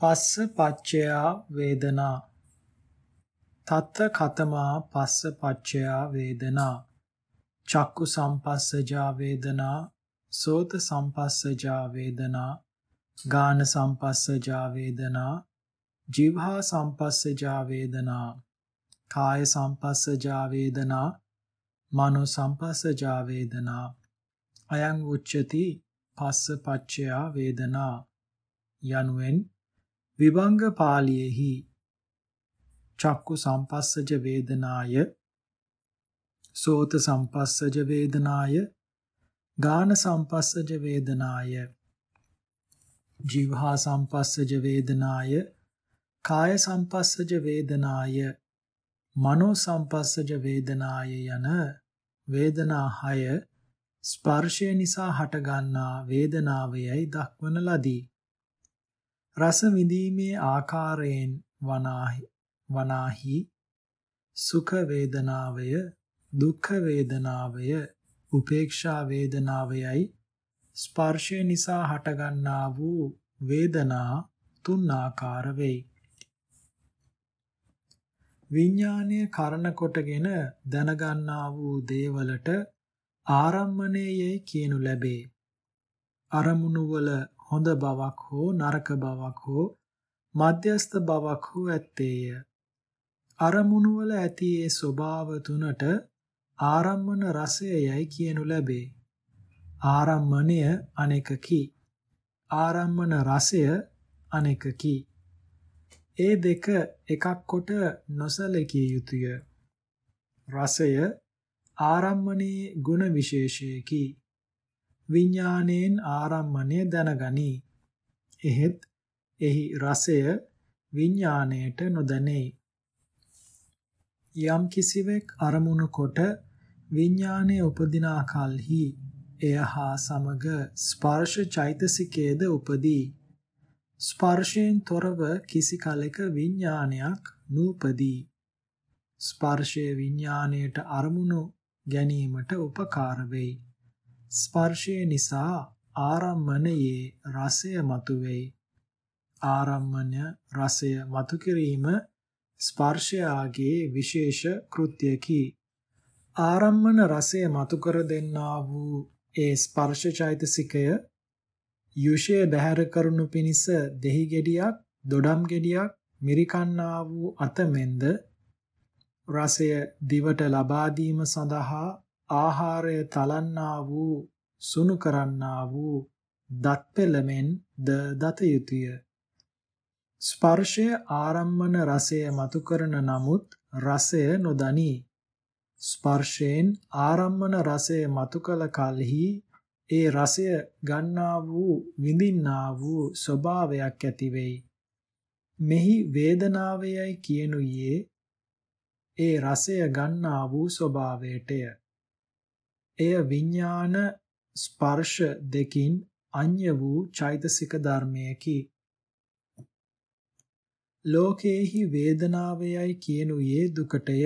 පස්ස පච්චයා වේදනා. තත්ත කතමා පස්ස පච්චයා වේදනා. චක්කු සම්පස්සජා වේදනා. සෝත සම්පස්සජා වේදනා. ගාන සම්පස්සජා වේදනා. જીවහා සම්පස්සජා වේදනා. කාය සම්පස්සජා වේදනා. මනෝ සම්පස්සජා වේදනා. අයං උච්චති පස්ස පච්චයා වේදනා. යනුවෙන් විභංග පාළියේහි චක්කු සම්පස්සජ වේදනාය සෝත සම්පස්සජ වේදනාය ගාන සම්පස්සජ වේදනාය ජීවහා සම්පස්සජ වේදනාය කාය සම්පස්සජ වේදනාය මනෝ සම්පස්සජ වේදනාය යන වේදනා හය ස්පර්ශය නිසා හටගන්නා වේදනාවයයි දක්වන ලදී. රස විඳීමේ ආකාරයෙන් වනාහි වනාහි සුඛ වේදනාවය දුක්ඛ වේදනාවය උපේක්ෂා වේදනාවයයි ස්පර්ශය නිසා හටගන්නා වූ වේදනා තුන් ආකාර වෙයි. විඥානීය කරන කොටගෙන දැනගන්නා වූ දේවලට ආරම්මණයයි කියනු ලැබේ. අරමුණු වල හොඳ බවක් හෝ නරක බවක් හෝ මධ්‍යස්ත බවක් හෝ ඇත්තේය. අරමුණු වල ඇති ඒ ස්වභාව තුනට ආරම්මන රසයයි කියනු ලැබේ. ආරම්මණය අනෙකකි. ආරම්මන රසය අනෙකකි. ඒ දෙක එකක් කොට නොසලකිය යුතුය. රසය ආරම්මණයේ ගුණ විශේෂයකි. විඥාණයෙන් ආරම්මණය දැනගනී. එහෙත් එහි රසය විඥාණයට නොදැනේ. යම් කිසිවෙක් අරමුණු කොට විඥානයේ උපදිනා කලෙහි එය හා සමග ස්පර්ශ චෛතසිකයේද උපදී. ස්පර්ශයෙන් තොරව කිසි කලෙක විඥානයක් නූපදී. ස්පර්ශයේ විඥාණයට අරමුණු ගැනීමට උපකාර වෙයි. ස්පර්ශය නිසා ආරම්මණයේ රසය මතුවේයි. ආරම්මණය රසය මතු කිරීම ස්පර්ශයාගේ විශේෂ කෘත්‍යකි. ආරම්මන රසය මතු කර දෙන්නා වූ ඒ ස්පර්ශ චෛතසිකය යුෂය බැහැර කරනු පිණිස දෙහි ගෙඩියක් දොඩම් ගෙඩියක් මිරිකන්නා වූ අතමෙන්ද රසය දිවට ලබා දීම සඳහා ආහාරය තලන්නා වූ සුණු කරන්නා වූ දත් පෙළමෙන් ද දත යුතුය. ස්පර්ශය ආරම්මන රසය මතු කරන නමුත් රසය නොදනී. ස්පර්ශයෙන් ආරම්මන රසය මතු කල කලෙහි ඒ රසය ගන්නා වූ විඳින්නා වූ ස්වභාවයක් ඇති වෙයි. මෙහි වේදනාවයයි කියනුයේ ඒ රසය ගන්නා වූ ස්වභාවයටය. එය විඥාන ස්පර්ශ දෙකින් අන්‍ය වූ චෛතසික ධර්මයකි. ලෝකේහි වේදනාවයයි කියනුයේ දුකටය.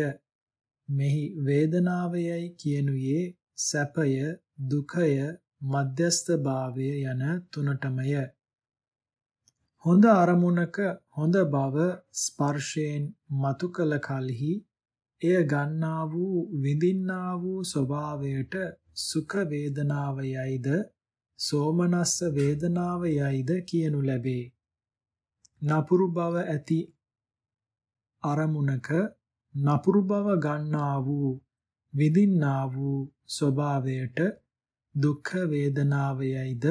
මෙහි වේදනාවයයි කියනුයේ සැපය, දුකය, මධ්‍යස්ථ භාවය යන තුනටමය. හොඳ අරමුණක හොඳ බව ස්පර්ශයෙන් මතු කළ කලෙහි එය ගන්නා වූ විඳින්නා වූ ස්වභාවයට සුඛ වේදනාවයයිද සෝමනස්ස වේදනාවයයිද කියනු ලැබේ. නපුරු බව ඇති අරමුණක නපුරු බව ගන්නා වූ විඳින්නා වූ ස්වභාවයට දුක්ඛ වේදනාවයයිද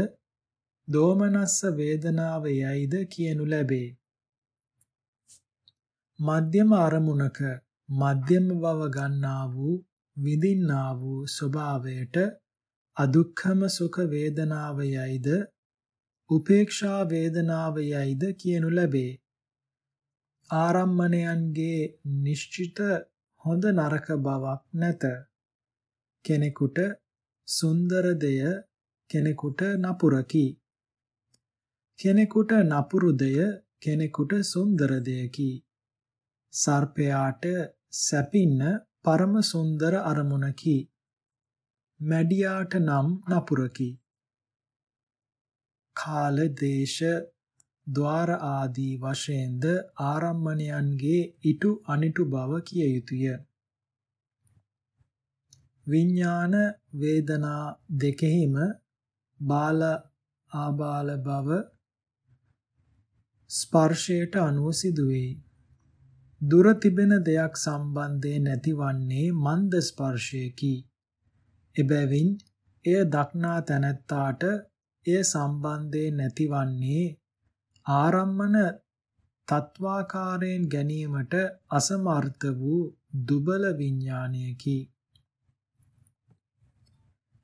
දෝමනස්ස වේදනාවයයිද කියනු ලැබේ. මධ්‍යම අරමුණක මධ්‍යම බව ගන්නා වූ විඳින්නා වූ ස්වභාවයට අදුක්ඛම සුඛ වේදනාවයයිද උපේක්ෂා වේදනාවයයිද කියනු ලැබේ. ආරම්මණයන්ගේ නිශ්චිත හොඳ නරක බවක් නැත. කෙනෙකුට සුන්දර දෙය කෙනෙකුට නපුරකි. කෙනෙකුට නපුරු දෙය කෙනෙකුට සුන්දර දෙයකි. සර්පයාට සැපින්න පරම සුන්දර අරමුණකි. මැඩියාට නම් නපුරකි. කාල දේශ ద్వාර ආදී වශයෙන්ද ආරම්මණයන්ගේ ඊටු අනිටු බව කිය යුතුය. විඥාන වේදනා දෙකෙහිම බාල ආබාල බව ස්පර්ශයට අනුව සිදුවේ. දුර තිබෙන දෙයක් සම්බන්ධේ නැතිවන්නේ මන්ද ස්පර්ශයකි. එබැවින් එය දක්නා තැනැත්තාට එය සම්බන්ධේ නැතිවන්නේ ආරම්මන තත්වාකාරයෙන් ගැනීමට අසමර්ථ වූ දුබල විඥානයකි.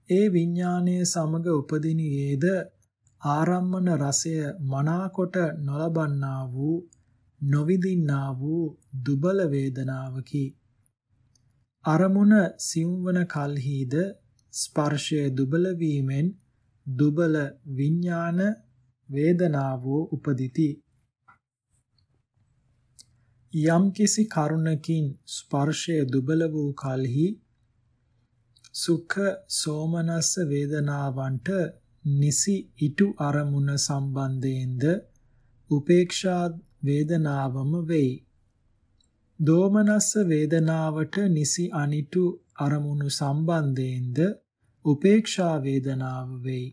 ඒ විඥානයේ සමග උපදිනියේද ආරම්මන රසය මනාකොට නොලබන්නා වූ නොවිදින්නා වූ දුබල වේදනාවකි. අරමුණ සිවුවන කල්හිද ස්පර්ශය දුබල වීමෙන් දුබල විඥාන වේදනාවෝ උපදිති. යම්කිසි කරුණකින් ස්පර්ශය දුබල වූ කලෙහි සුඛ සෝමනස්ස වේදනාවන්ට නිසි ඊටු අරමුණ සම්බන්ධයෙන්ද උපේක්ෂා වේදනාවම වෙයි. දෝමනස්ස වේදනාවට නිසි අනිටු අරමුණු සම්බන්ධයෙන්ද උපේක්ෂා වේදනාව වෙයි.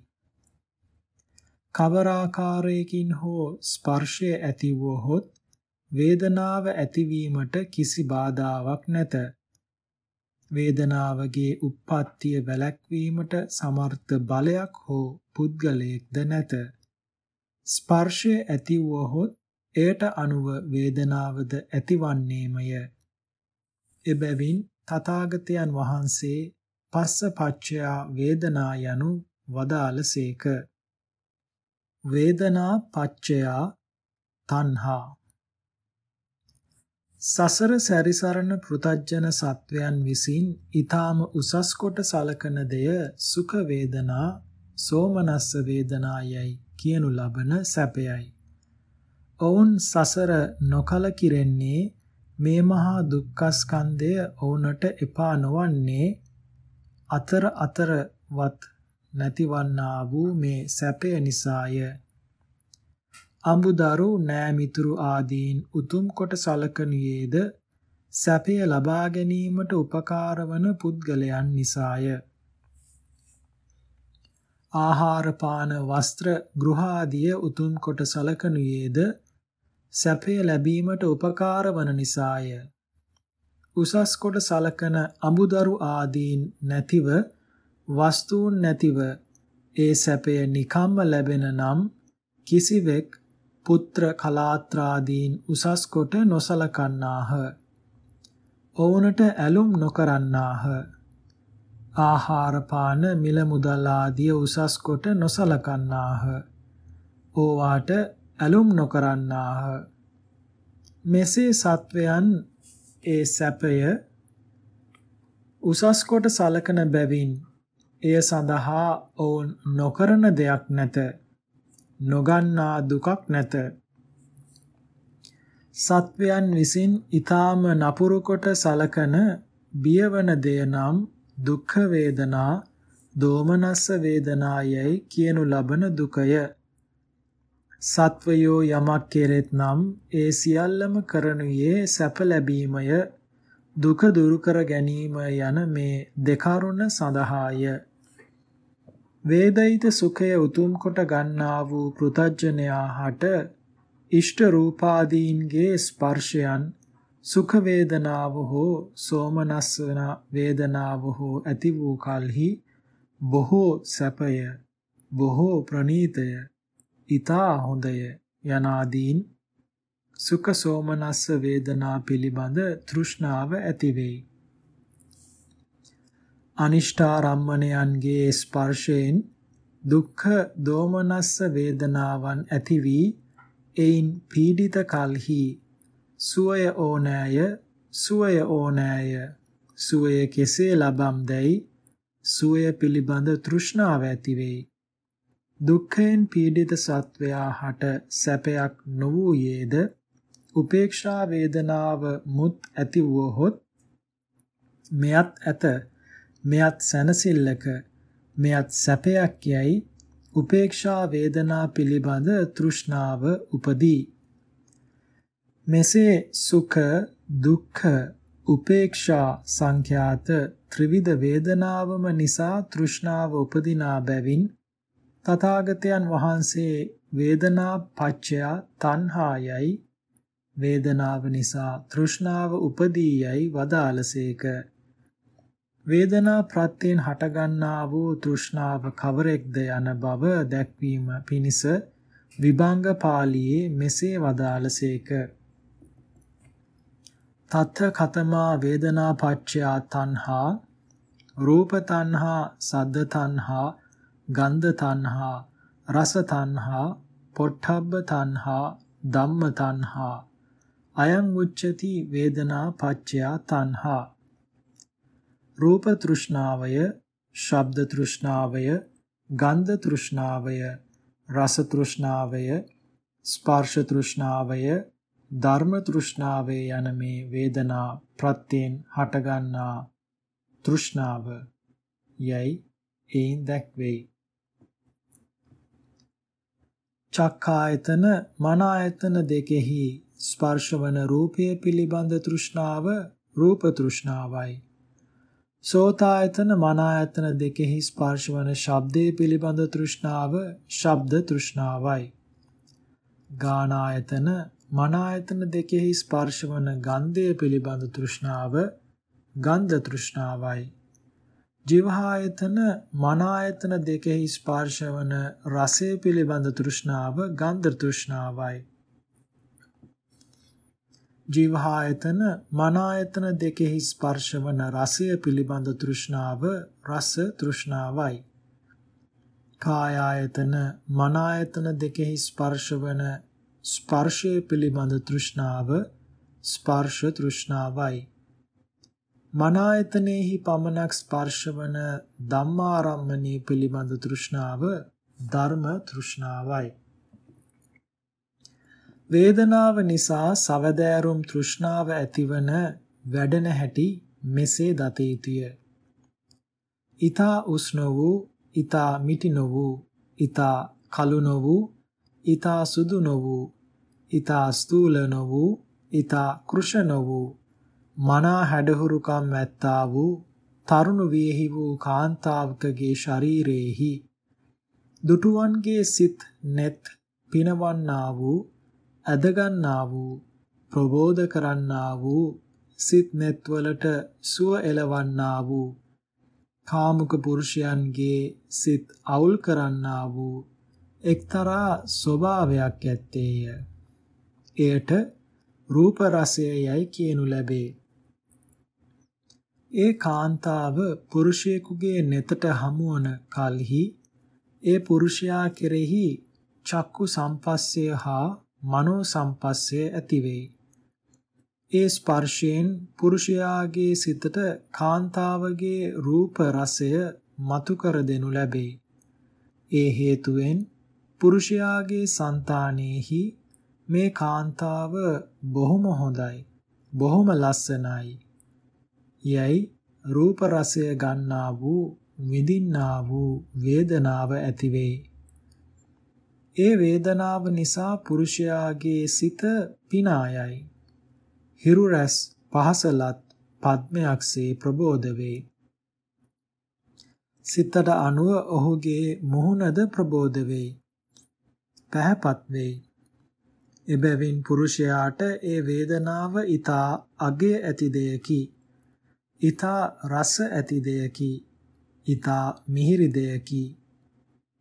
කවරාකාරයකින් හෝ ස්පර්ශය ඇති වුවහොත් වේදනාව ඇතිවීමට කිසි බාධාවක් නැත. වේදනාවගේ උප්පත්තිය වැළැක්වීමට සමර්ථ බලයක් හෝ පුද්ගලයෙක්ද නැත. ස්පර්ශය ඇති වුවහොත් එයට අනුව වේදනාවද ඇතිවන්නේමය. එබැවින් තථාගතයන් වහන්සේ පස්ස පච්චයා වේදනා යනු වදාළසේක. වේදනා පච්චයා තණ්හා සසර සැරිසරන පෘතජ්ජන සත්වයන් විසින් ඊ타ම උසස් කොට සලකන දෙය සුඛ වේදනා සෝමනස්ස වේදනායයි කියනු ලබන සැපයයි. ඔවුන් සසර නොකල කිරෙන්නේ මේ මහා දුක්ඛස්කන්ධය ඔවුන්ට එපා නොවන්නේ අතර අතරවත් නැතිවන්නා වූ මේ සැපය නිසාය. අඹුදරු නෑමිතුරු ආදීන් උතුම් කොට සලකනුයේද සැපය ලබා ගැනීමට උපකාර වන පුද්ගලයන් නිසාය. ආහාර පාන වස්ත්‍ර ගෘහ ආදිය උතුම් කොට සලකනුයේද සැපය ලැබීමට උපකාර වන නිසාය. උසස් කොට සලකන අඹුදරු ආදීන් නැතිව වස්තුන් නැතිව ඒ සැපය නිකම්ම ලැබෙන නම් කිසිවෙක් පුත්‍ර කලාත්‍රාදීන් උසස් කොට නොසලකන්නාහ. ඔවුන්ට ඇලුම් නොකරන්නාහ. ආහාර පාන මිල මුදල් ආදිය උසස් කොට නොසලකන්නාහ. ඕවාට ඇලුම් නොකරන්නාහ. මෙසේ සත්වයන් ඒ සැපය උසස් කොට සලකන බැවින් එය සඳහා ඔවුන් නොකරන දෙයක් නැත. නොගන්නා දුකක් නැත. සත්වයන් විසින් ඊ타ම නපුරු කොට සලකන බියවන දෙය නම් දුක්ඛ වේදනා, දෝමනස්ස වේදනායයි කියනු ලබන දුකය. සත්වයෝ යමක් කෙරෙත් නම් ඒ සියල්ලම කරනුයේ සැප ලැබීමය දුක දුරු කර ගැනීම යන මේ දෙකරුණ සඳහාය. වේදිත සුඛය උතුම් කොට ගන්නා වූ පෘතජ්ජනයා හට ඉෂ්ට රූපාදීන්ගේ ස්පර්ශයන් සුඛ වේදනාව හෝ සෝමනස්සන වේදනාව හෝ ඇති වූ කලෙහි බොහෝ සැපය බොහෝ ප්‍රණීතය ඊතා හොඳය යනාදීන් සුඛ සෝමනස්ස වේදනා පිළිබඳ තෘෂ්ණාව ඇති වෙයි. අනිෂ්ඨාරම්මණයන්ගේ ස්පර්ශයෙන් දුක්ඛ දෝමනස්ස වේදනාවන් ඇති වී එයින් පීඩිත කලෙහි සුවය ඕනෑය සුවය ඕනෑය සුවය කෙසේ ලබම්දැයි සුවය පිළිබඳ තෘෂ්ණාව ඇති වෙයි. දුක්ඛයෙන් පීඩිත සත්වයා හට සැපයක් නොවූයේද උපේක්ෂා වේදනාව මුත් ඇති වූහොත් මෙයත් ඇත මෙයත් සැනසෙල්ලක මෙයත් සැපයක් යයි උපේක්ෂා වේදනා පිළිබඳ තෘෂ්ණාව උපදී. මෙසේ සුඛ දුක්ඛ උපේක්ෂා සංඛ්‍යාත ත්‍රිවිධ වේදනාවම නිසා තෘෂ්ණාව උපදිනා බැවින් තථාගතයන් වහන්සේ වේදනා පච්චය තණ්හායයි. වේදනාව නිසා තෘෂ්ණාව උපදී යයි වදාළසේක. වේදනා ප්‍රත්‍යයෙන් හටගන්නා වූ තෘෂ්ණාව කවරෙක්ද යන බව දැක්වීම පිණිස විභංග පාළියේ මෙසේ වදාළසේක. තත්ථ කතමා වේදනා පච්චයා තණ්හා රූප තණ්හා සද්ද තණ්හා ගන්ධ තණ්හා රස තණ්හා පොට්ටබ්බ තණ්හා ධම්ම තණ්හා අයං උච්චති වේදනා පච්චයා තණ්හා රූප තෘෂ්ණාවය, ශබ්ද තෘෂ්ණාවය, ගන්ධ තෘෂ්ණාවය, රස තෘෂ්ණාවය, ස්පර්ශ තෘෂ්ණාවය, ධර්ම තෘෂ්ණාවය යන මේ වේදනා ප්‍රත්‍යයෙන් හටගන්නා තෘෂ්ණාව යයි එයින් දැක්වෙයි. චක්කායතන මන ආයතන දෙකෙහි ස්පර්ශවන රූපය පිළිබඳ තෘෂ්ණාව රූප තෘෂ්ණාවයි. සෝතායතන මනායතන දෙකෙහි ස්පර්ශවන ශබ්දයේ පිළිබඳ තෘෂ්ණාව ශබ්ද තෘෂ්ණාවයි. ගානායතන මනායතන දෙකෙහි ස්පර්ශවන ගන්ධය පිළිබඳ තෘෂ්ණාව ගන්ධ තෘෂ්ණාවයි. ජීවහායතන මනායතන දෙකෙහි ස්පර්ශවන රසය පිළිබඳ තෘෂ්ණාව ගන්ධ තෘෂ්ණාවයි. ජීවහායතන මනායතන දෙකෙහි ස්පර්ශවන රසය පිළිබඳ තෘෂ්ණාව රස තෘෂ්ණාවයි. කායායතන මනායතන දෙකෙහි ස්පර්ශවන ස්පර්ශය පිළිබඳ තෘෂ්ණාව ස්පර්ශ තෘෂ්ණාවයි. මනායතනෙහි පමණක් ස්පර්ශවන ධම්මාරම්මණී පිළිබඳ තෘෂ්ණාව ධර්ම තෘෂ්ණාවයි. වේදනාව නිසා සවදෑරුම් තෘෂ්ණාව ඇතිවන වැඩෙන හැටි මෙසේ දත යුතුය. ඊතා උෂ්ණ වූ, ඊතා මිටි නොවූ, ඊතා කළු නොවූ, ඊතා සුදු නොවූ, ඊතා ස්ථූල නොවූ, ඊතා කෘෂ නොවූ, මනා හැඩහුරුකම් ඇත්තා වූ තරුණ වියෙහි වූ කාන්තාවකගේ ශරීරේහි දුටුවන්ගේ සිත් net පිනවන්නා වූ ඇදගන්නා වූ ප්‍රබෝධ කරන්නා වූ සිත් netවලට සුව එලවන්නා වූ කාමුක පුරුෂයන්ගේ සිත් අවුල් කරන්නා වූ එක්තරා ස්වභාවයක් ඇත්තේය. එයට රූප රසයයි කියනු ලැබේ. ඒ කාන්තාව පුරුෂයෙකුගේ නෙතට හමුවන කලෙහි ඒ පුරුෂයා කෙරෙහි චක්කු සම්පස්සය හා මනෝ සම්පස්සය ඇති වෙයි. ඒ ස්පර්ශයෙන් පුරුෂයාගේ සිතට කාන්තාවගේ රූප රසය මතු කර දෙනු ලැබේ. ඒ හේතුවෙන් පුරුෂයාගේ సంతානෙහි මේ කාන්තාව බොහොම හොඳයි බොහොම ලස්සනයි යයි රූප රසය ගන්නා වූ විඳින්නා වූ වේදනාව ඇති වේ. ඒ වේදනාව නිසා පුරුෂයාගේ සිත පිනායයි. හිරු රැස් පහසලත් පද්මයක්සේ ප්‍රබෝධ වේ. සිතට අනුව ඔහුගේ මුහුණද ප්‍රබෝධ වේ. පැහැපත් වේ. එබැවින් පුරුෂයාට ඒ වේදනාව ඊතා අගේ ඇති දෙයකි. ඊතා රස ඇති දෙයකි. ඊතා මිහිරි දෙයකි.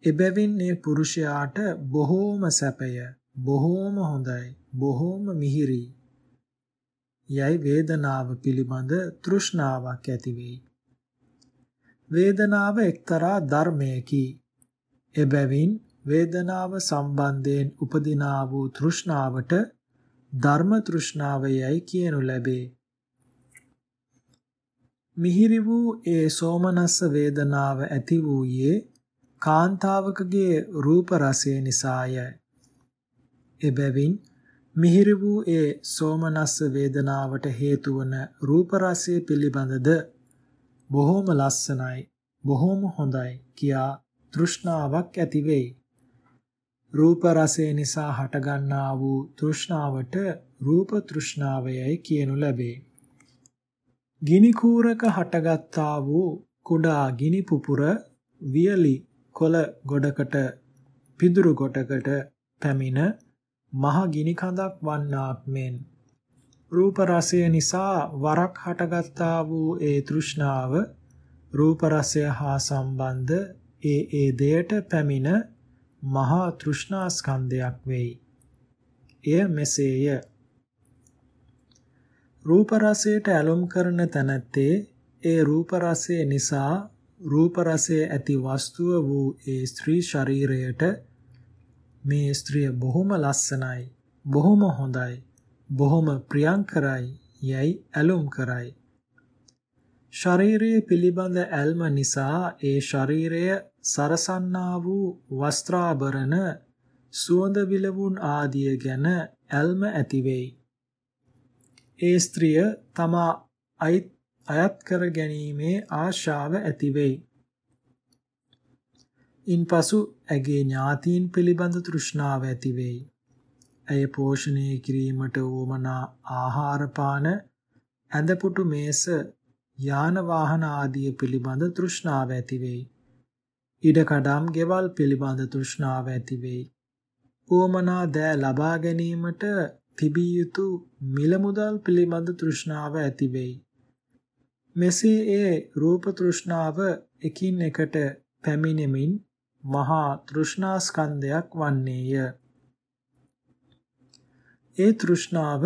එබැවින් මේ පුරුෂයාට බොහෝම සැපය, බොහෝම හොඳයි, බොහෝම මිහිරි. යයි වේදනාව පිළිබඳ තෘෂ්ණාවක් ඇති වෙයි. වේදනාව එක්තරා ධර්මයකි. එබැවින් වේදනාව සම්බන්ධයෙන් උපදිනා වූ තෘෂ්ණාවට ධර්ම තෘෂ්ණාවයයි කියනු ලැබේ. මිහිරි වූ ඒ සෝමනස්ස වේදනාව ඇති වූයේ කාන්තාවකගේ රූප රසය නිසාය. එබැවින් මිහිරි වූ ඒ සෝමනස්ස වේදනාවට හේතු වන රූප රසය පිළිබඳද බොහෝම ලස්සනයි බොහෝම හොඳයි කියා තෘෂ්ණාවක් ඇති වෙයි. රූප රසය නිසා හටගන්නා වූ තෘෂ්ණාවට රූප තෘෂ්ණාවයයි කියනු ලැබේ. ගිනි කූරක හටගත්තා වූ කුඩා ගිනි පුපුර වියලි කොළ ගොඩකට පිදුරු ගොඩකට පැමිණ මහ ගිනි කඳක් වන්නාක් මෙන් රූප රසය නිසා වරක් හටගත්තා වූ ඒ තෘෂ්ණාව රූප රසය හා සම්බන්ධ ඒ ඒ දෙයට පැමිණ මහා තෘෂ්ණා ස්කන්ධයක් වෙයි. එය මෙසේය. රූප රසයට ඇලොම් කරන තැනැත්තේ ඒ රූප රසය නිසා රූප රසයේ ඇති වස්තුව වූ ඒ ස්ත්‍රී ශරීරයට මේ ස්ත්‍රිය බොහොම ලස්සනයි බොහොම හොඳයි බොහොම ප්‍රියංකරයි යයි ඇලුම් කරයි ශරීරයේ පිළිබඳ ඇල්ම නිසා ඒ ශරීරය සරසන්නා වූ වස්ත්‍රාභරණ සුවඳ විලවුන් ආදිය ගැන ඇල්ම ඇති වෙයි. ඒ ස්ත්‍රිය තමා අයත් කර ගැනීමේ ආශාව ඇති වෙයි. ඉන්පසු ඇගේ ඥාතීන් පිළිබඳ තෘෂ්ණාව ඇති වෙයි. ඇය පෝෂණය කිරීමට උවමනා ආහාර පාන ඇඳපුටු මේස යාන වාහන ආදිය පිළිබඳ තෘෂ්ණාව ඇති වෙයි. ඉඩකඩම් ගෙවල් පිළිබඳ තෘෂ්ණාව ඇති වෙයි. උවමනා දෑ ලබා ගැනීමට තිබිය යුතු මිල මුදල් පිළිබඳ තෘෂ්ණාව ඇති වෙයි. මෙසේ ඒ රූප තෘෂ්ණාව එකින් එකට පැමිණෙමින් මහා තෘෂ්ණා ස්කන්ධයක් වන්නේය. ඒ තෘෂ්ණාව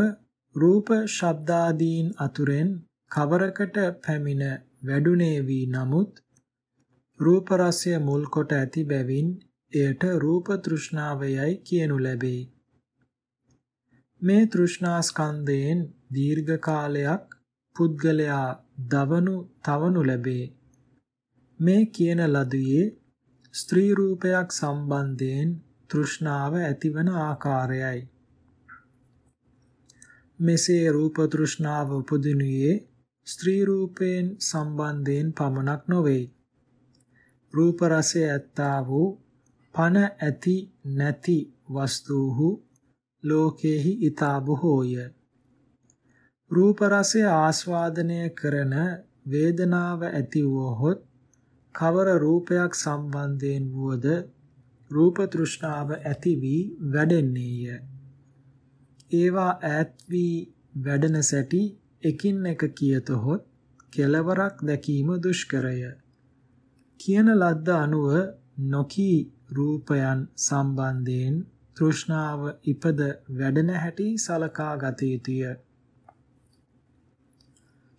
රූප ශබ්දාදීන් අතුරෙන් කවරකට පැමිණ වැඩුණේ වී නමුත් රූප රසය මුල් කොට ඇති බැවින් එයට රූප තෘෂ්ණාවයයි කියනු ලැබේ. මේ තෘෂ්ණා ස්කන්ධයෙන් දීර්ඝ කාලයක් පුද්ගලයා දවනු තවනු ලැබේ. මේ කියන ලදුවේ ස්ත්‍රී රූපයක් සම්බන්ධයෙන් තෘෂ්ණාව ඇතිවන ආකාරයයි. මෙසේ රූප තෘෂ්ණාව උපදිනුයේ ස්ත්‍රී රූපයෙන් සම්බන්ධයෙන් පමණක් නොවේ. රූප රසය ඇත්තා වූ පන ඇති නැති වස්තුහු ලෝකේහි ඊතා බොහෝය. රූප රසය ආස්වාදනය කරන වේදනාව ඇති වූහොත් කවර රූපයක් සම්බන්ධයෙන් වුවද රූප තෘෂ්ණාව ඇති වී වැඩෙන්නේය. ඒවා ඈත් වී වැඩෙන සැටි එකින් එක කියතොත් කෙලවරක් දැකීම දුෂ්කරය. කියන ලද්ද අනුව නොකී රූපයන් සම්බන්ධයෙන් තෘෂ්ණාව ඉපද වැඩෙන හැටි සලකා ගත යුතුය.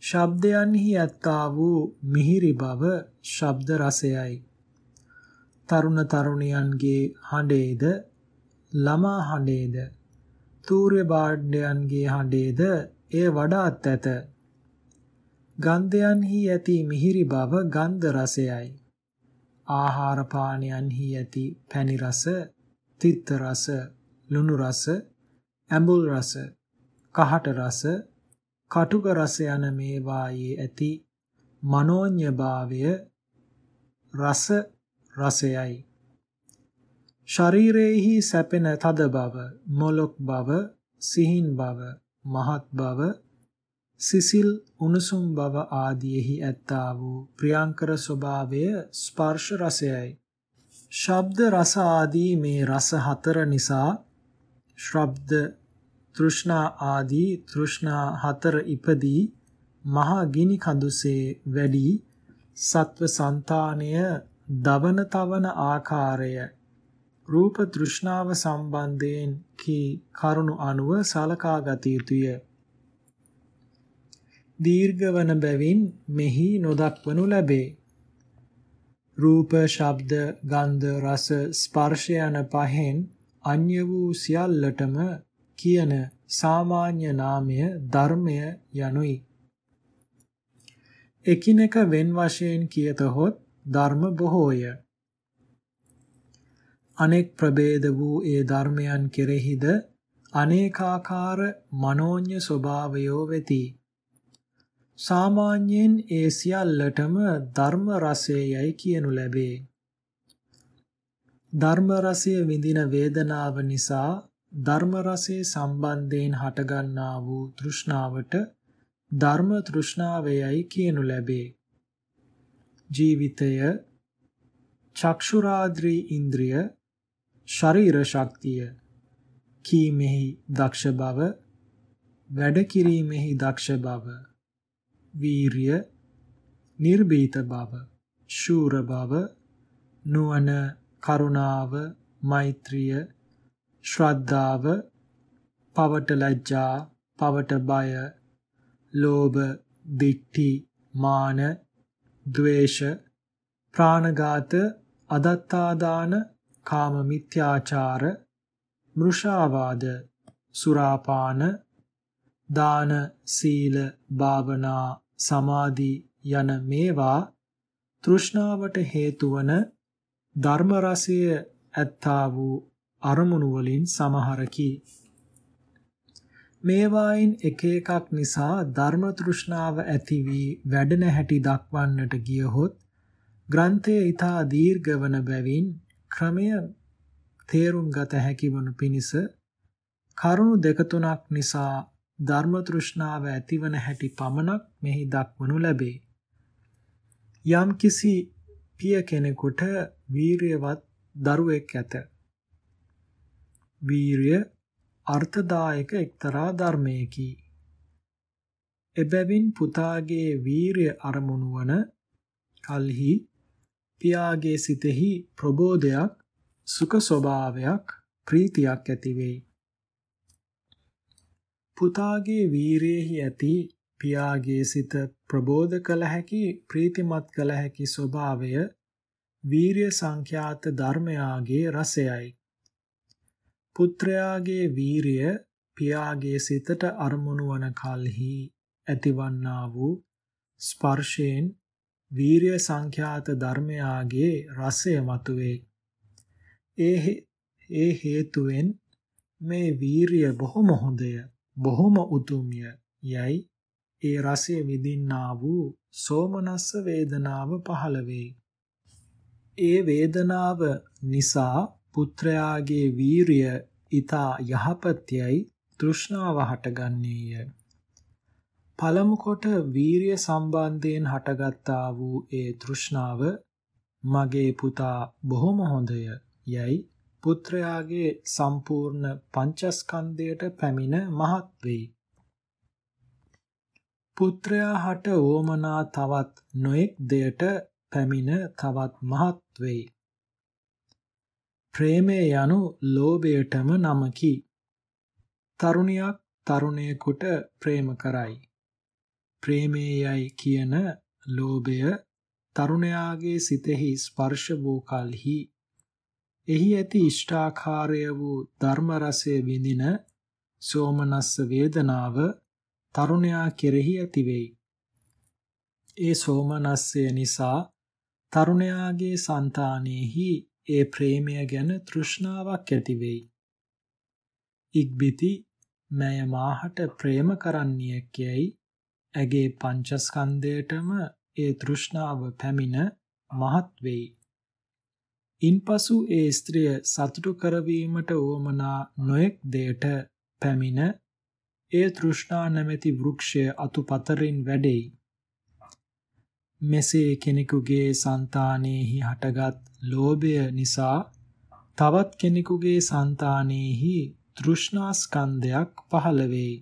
ශබ්දයන්හි ඇත්තා වූ මිහිරි බව ශබ්ද රසයයි. තරුණ තරුණියන්ගේ හඬේද ළමා හඬේද තූර්ය බාණ්ඩයන්ගේ හඬේද එය වඩාත් ඇත. ගන්ධයන්හි ඇති මිහිරි බව ගන්ධ රසයයි. ආහාර පානයන්හි ඇති පැණි රස, තිත්ත රස, ලුණු රස, ඇඹුල් රස, කහට රස, කටුක රස යන මේවායේ ඇති මනෝඤ්‍ය භාවය රස රසයයි. ශරීරයේහි සැපෙන තද බව, මොලොක් බව, සිහින් බව, මහත් බව, සිසිල් උණුසුම් බව ආදීෙහි ඇත්තා වූ ප්‍රියංකර ස්වභාවය ස්පර්ශ රසයයි. ශබ්ද රස ආදී මේ රස හතර නිසා ශබ්ද තෘෂ්ණා ආදී තෘෂ්ණා හතර ඉපදී මහා ගිනි කඳුසේ වැඩි සත්ව సంతානය දවන තවන ආකාරය රූප තෘෂ්ණාව සම්බන්ධයෙන් කී කරුණු අනුව සලකා ගත යුතුය. දීර්ඝවන බැවින් මෙහි නොදක්වනු ලැබේ. රූප, ශබ්ද, ගන්ධ, රස, ස්පර්ශ යන පහෙන් අන්‍ය වූ සියල්ලටම කියන සාමාන්‍ය නාමය ධර්මය යනුයි. එකිනෙක වෙන් වශයෙන් කියතහොත් ධර්ම බොහෝය. අනෙක් ප්‍රභේද වූ ඒ ධර්මයන් කෙරෙහිද අනේකාකාර මනෝඤ්‍ය ස්වභාවයෝ වෙති. සාමාන්‍යයෙන් ඒ සියල්ලටම ධර්ම රසයයි කියනු ලැබේ. ධර්ම රසය විඳින වේදනාව නිසා ධර්ම රසයේ සම්බන්ධයෙන් හටගන්නා වූ තෘෂ්ණාවට ධර්ම තෘෂ්ණාවයයි කියනු ලැබේ. ජීවිතය චක්ෂුරාද්‍රී ඉන්ද්‍රිය ශරීර ශක්තිය කීමෙහි දක්ෂ බව වැඩ කිරීමෙහි දක්ෂ බව වීරිය නිර්භීත බව ශූර බව නුවණ කරුණාව මෛත්‍රිය ශ්‍රද්ධාව පවට ලැජ්ජා පවට බය ලෝභ දිට්ඨි මාන ද්වේෂ ප්‍රාණඝාත අදත්තාදාන කාම මිත්‍යාචාර මෘෂාවාද සුරාපාන දාන සීල භාවනා සමාධි යන මේවා තෘෂ්ණාවට හේතු වන ධර්ම රසය ඇත්තා වූ අරමුණු වලින් සමහරකි. මේවායින් එක එකක් නිසා ධර්ම තෘෂ්ණාව ඇති වී වැඩෙන හැටි දක්වන්නට ගියහොත් ග්‍රන්ථය ඊතා දීර්ඝ වන බැවින් ක්‍රමය තේරුම් ගත හැකි වනු පිණිස කරුණු දෙක තුනක් නිසා ධර්ම තෘෂ්ණාව ඇතිවන හැටි පමණක් මෙහි දක්වනු ලැබේ. යම් කිසි පිය කෙනෙකුට වීරියවත් දරුවෙක් ඇත. වීරිය අර්ථදායක එක්තරා ධර්මයකි. එබැවින් පුතාගේ වීරිය අරමුණු වන කල්හි පියාගේ සිතෙහි ප්‍රබෝධයක් සුඛ ස්වභාවයක් ප්‍රීතියක් ඇති වෙයි. පුතාගේ වීරියෙහි ඇති පියාගේ සිත ප්‍රබෝධ කළ හැකි ප්‍රීතිමත් කළ හැකි ස්වභාවය වීරිය සංඛ්‍යාත ධර්මයාගේ රසයයි. පුත්‍රයාගේ වීරිය පියාගේ සිතට අරමුණු වන කලෙහි ඇතිවන්නා වූ ස්පර්ශයෙන් වීරිය සංඛ්‍යාත ධර්මයාගේ රසය මතුවේ. ඒ ඒ හේතුවෙන් මේ වීරිය බොහොම හොඳය බොහොම උතුම්ය යයි ඒ රසය විඳින්නා වූ සෝමනස්ස වේදනාව පහළ වේ. ඒ වේදනාව නිසා පුත්‍රයාගේ වීරිය ඊතා යහපත්යයි තෘෂ්ණාව හටගන්නේය. පළමු කොට වීරිය සම්බන්ධයෙන් හටගත්තා වූ ඒ තෘෂ්ණාව මගේ පුතා බොහොම හොඳය යයි පුත්‍රයාගේ සම්පූර්ණ පංචස්කන්ධයට පැමිණ මහත් වෙයි. පුත්‍රයා හට ඕමනා තවත් නොඑක් දෙයට පැමිණ තවත් මහත් වෙයි. ප්‍රේමය යනු ලෝභයටම නමකි. තරුණියක් තරුණයෙකුට ප්‍රේම කරයි. ප්‍රේමයයි කියන ලෝභය තරුණයාගේ සිතෙහි ස්පර්ශ වූ කලෙහි එහි ඇති ඉෂ්ඨාකාරය වූ ධර්ම රසය විඳින සෝමනස්ස වේදනාව තරුණයා කෙරෙහි ඇති වෙයි. ඒ සෝමනස්සය නිසා තරුණයාගේ సంతානෙහි ඒ ප්‍රේමය ගැන තෘෂ්ණාවක් ඇති වෙයි. ඉක්බිති මය මාහට ප්‍රේම කරන්නියක් යයි ඇගේ පංචස්කන්ධයටම ඒ තෘෂ්ණාව පැමිණ මහත් වෙයි. ඉන්පසු ඒ ස්ත්‍රිය සතුටු කරවීමට උවමනා නොයෙක් දෙයට පැමිණ ඒ තෘෂ්ණා නැමැති වෘක්ෂය අතුපතරින් වැඩෙයි. මෙසේ කෙනෙකුගේ సంతානෙහි හටගත් ලෝභය නිසා තවත් කෙනෙකුගේ సంతානෙහි තෘෂ්ණා ස්කන්ධයක් පහළ වෙයි.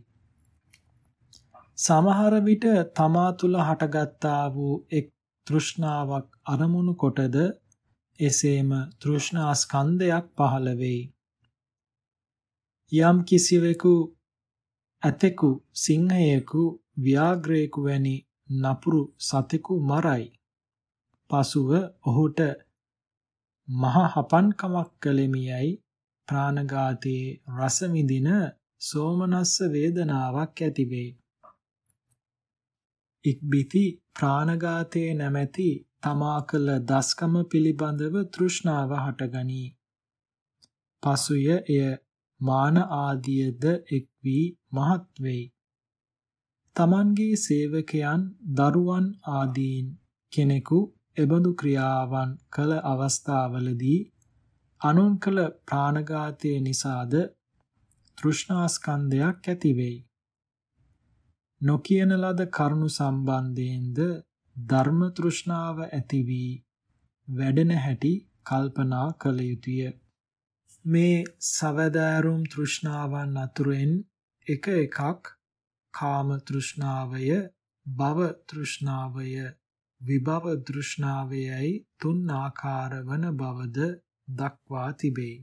සමහර විට තමා තුල හටගත්තා වූ එක් තෘෂ්ණාවක් අරමුණු කොටද එසේම තෘෂ්ණා ස්කන්ධයක් පහළ වෙයි. යම් කිසිවෙකු ඇතෙකු සිංහයෙකු ව්‍යාග්‍රයෙකු වැනි නපුරු සතෙකු මරයි. පසුව ඔහුට මහ හපන්කමක් කළෙමියයි ප්‍රාණඝාතයේ රස විඳින සෝමනස්ස වේදනාවක් ඇතිවේ. ඉක්බිති ප්‍රාණඝාතයේ නැමැති තමා කළ දස්කම පිළිබඳව තෘෂ්ණාව හටගනී. පසුය එය මාන ආදියද එක් වී මහත් වෙයි. තමන්ගේ සේවකයන් දරුවන් ආදීන් කෙනෙකු එබඳු ක්‍රියාවන් කළ අවස්ථාවලදී අනුන් කළ ප්‍රාණඝාතය නිසාද තෘෂ්ණාස්කන්ධයක් ඇති වෙයි. නොකියන ලද කරුණු සම්බන්ධයෙන්ද ධර්ම තෘෂ්ණාව ඇති වී වැඩෙන හැටි කල්පනා කළ යුතුය. මේ සවදාරුම් තෘෂ්ණාවන් අතුරෙන් එක එකක් කාම තෘෂ්ණාවය, භව තෘෂ්ණාවය, විභව තෘෂ්ණාවයයි තුන් ආකාර වන බවද දක්වා තිබේ.